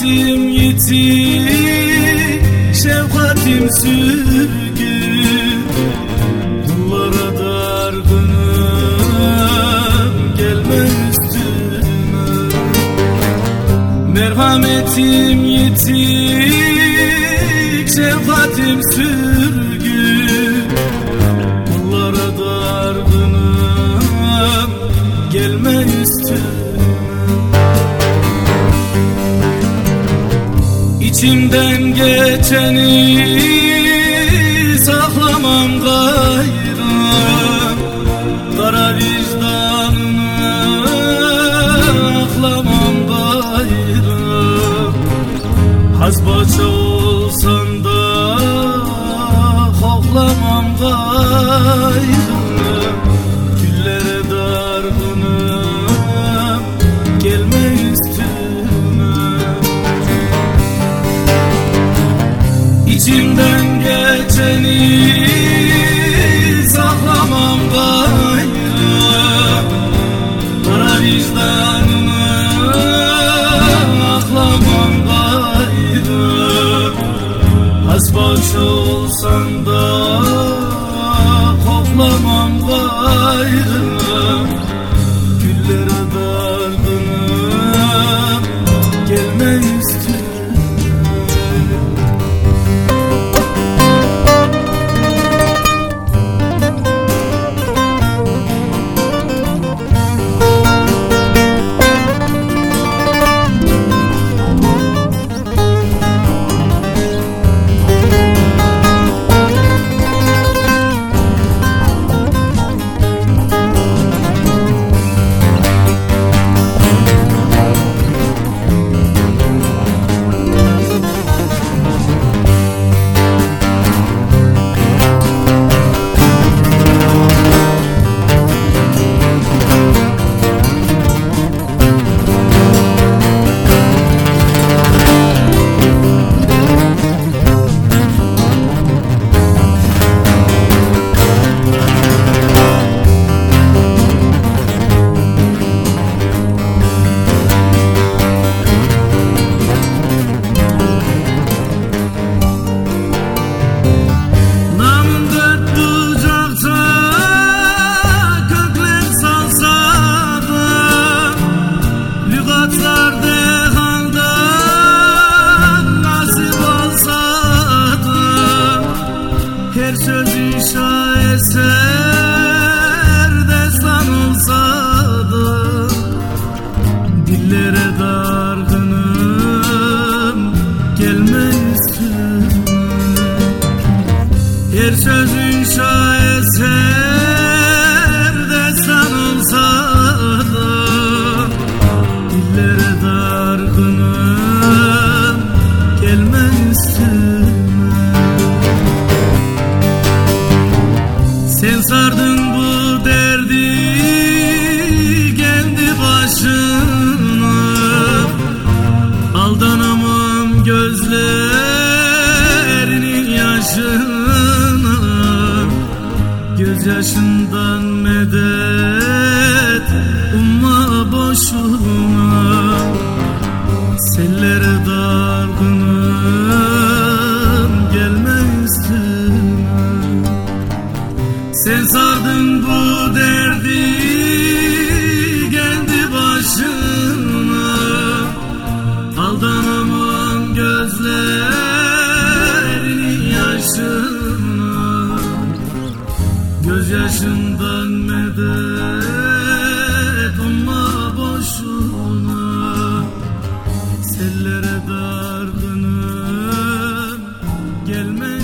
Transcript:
Merhametim yitik Şefkatim sürgün. Merhametim yitik Şefkatim sürgün geçeni saklamam gayrı. Kara vicdanını aklamam gayrı. Hazbaça olsan da koklamam gayrı İçimden geçeni saklamam gayrı. Kara vicdanımı aklamam gayrı. Hasbaş olsan da koklamam gayrı Sardın bu derdi kendi başına Aldanamam gözlerinin yaşına. Gözyaşından medet umma boşuna Göz medet ama boşuna. Sellere dargınım gelme